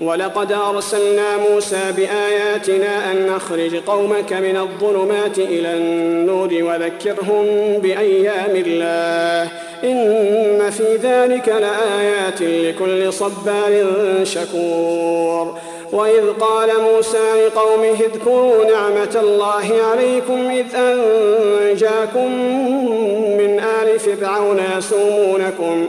ولقد أرسلنا موسى بآياتنا أن نخرج قومك من الظلمات إلى النور وذكرهم بأيام الله. إن في ذلك لآيات لكل صبار شكور. وإذ قال موسى لقومه اذكروا نعمة الله عليكم إذ أنجاكم من آل فرعون يسومونكم.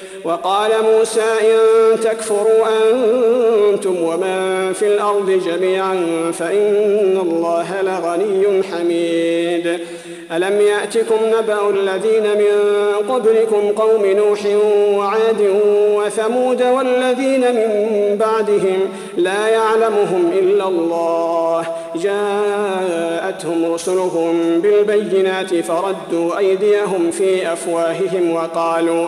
وقال موسى إن تكفروا أنتم ومن في الأرض جميعا فإن الله لغني حميد. ألم يأتكم نبأ الذين من قبلكم قوم نوح وعاد وثمود والذين من بعدهم لا يعلمهم إلا الله. جاءتهم رسلهم بالبينات فردوا أيديهم في أفواههم وقالوا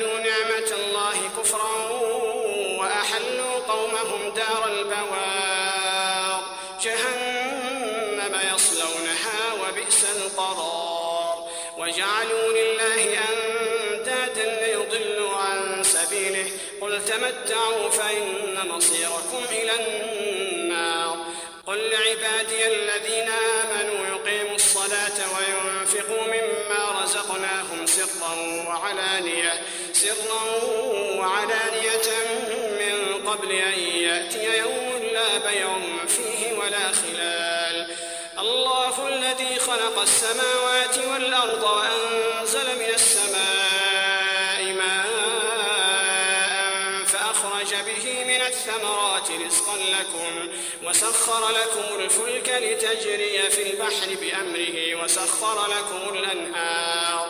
بدلوا نعمة الله كفرا وأحلوا قومهم دار البوار. جهنم يصلونها وبئس القرار. وجعلوا لله أندادا ليضلوا عن سبيله. قل تمتعوا فإن مصيركم إلى النار. قل لعبادي الذين آمنوا يقيموا الصلاة وينفقوا مما رزقناهم سرا وعلانية. سرا وعلانية من قبل أن يأتي يوم لا بيع فيه ولا خلال. الله الذي خلق السماوات والأرض وأنزل من السماء ماء فأخرج به من الثمرات رزقا لكم وسخر لكم الفلك لتجري في البحر بأمره وسخر لكم الأنهار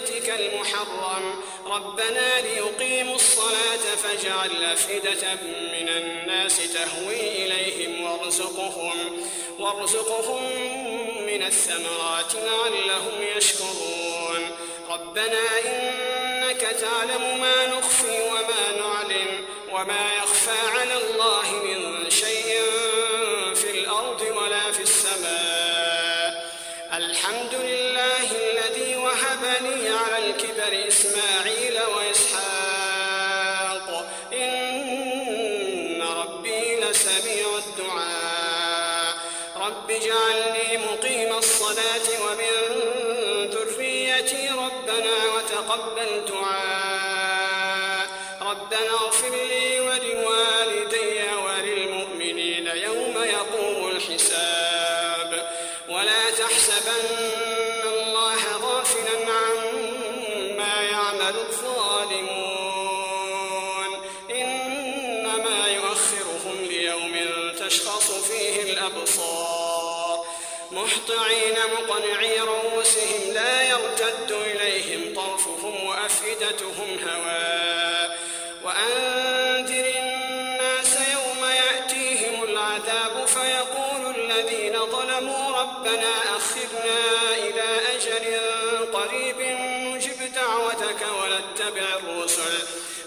بيتك المحرم. ربنا ليقيموا الصلاة فاجعل أفئدة من الناس تهوي إليهم وارزقهم وارزقهم من الثمرات لعلهم يشكرون. ربنا إنك تعلم ما نخفي وما نعلن وما يخفى على الله من دعاء مهطعين مقنعي رؤوسهم لا يرتد إليهم طرفهم وأفئدتهم هواء وأنذر الناس يوم يأتيهم العذاب فيقول الذين ظلموا ربنا أخرنا إلى أجل قريب نجب دعوتك ونتبع الرسل.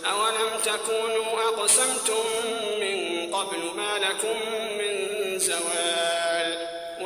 أولم تكونوا أقسمتم من قبل ما لكم من زوال؟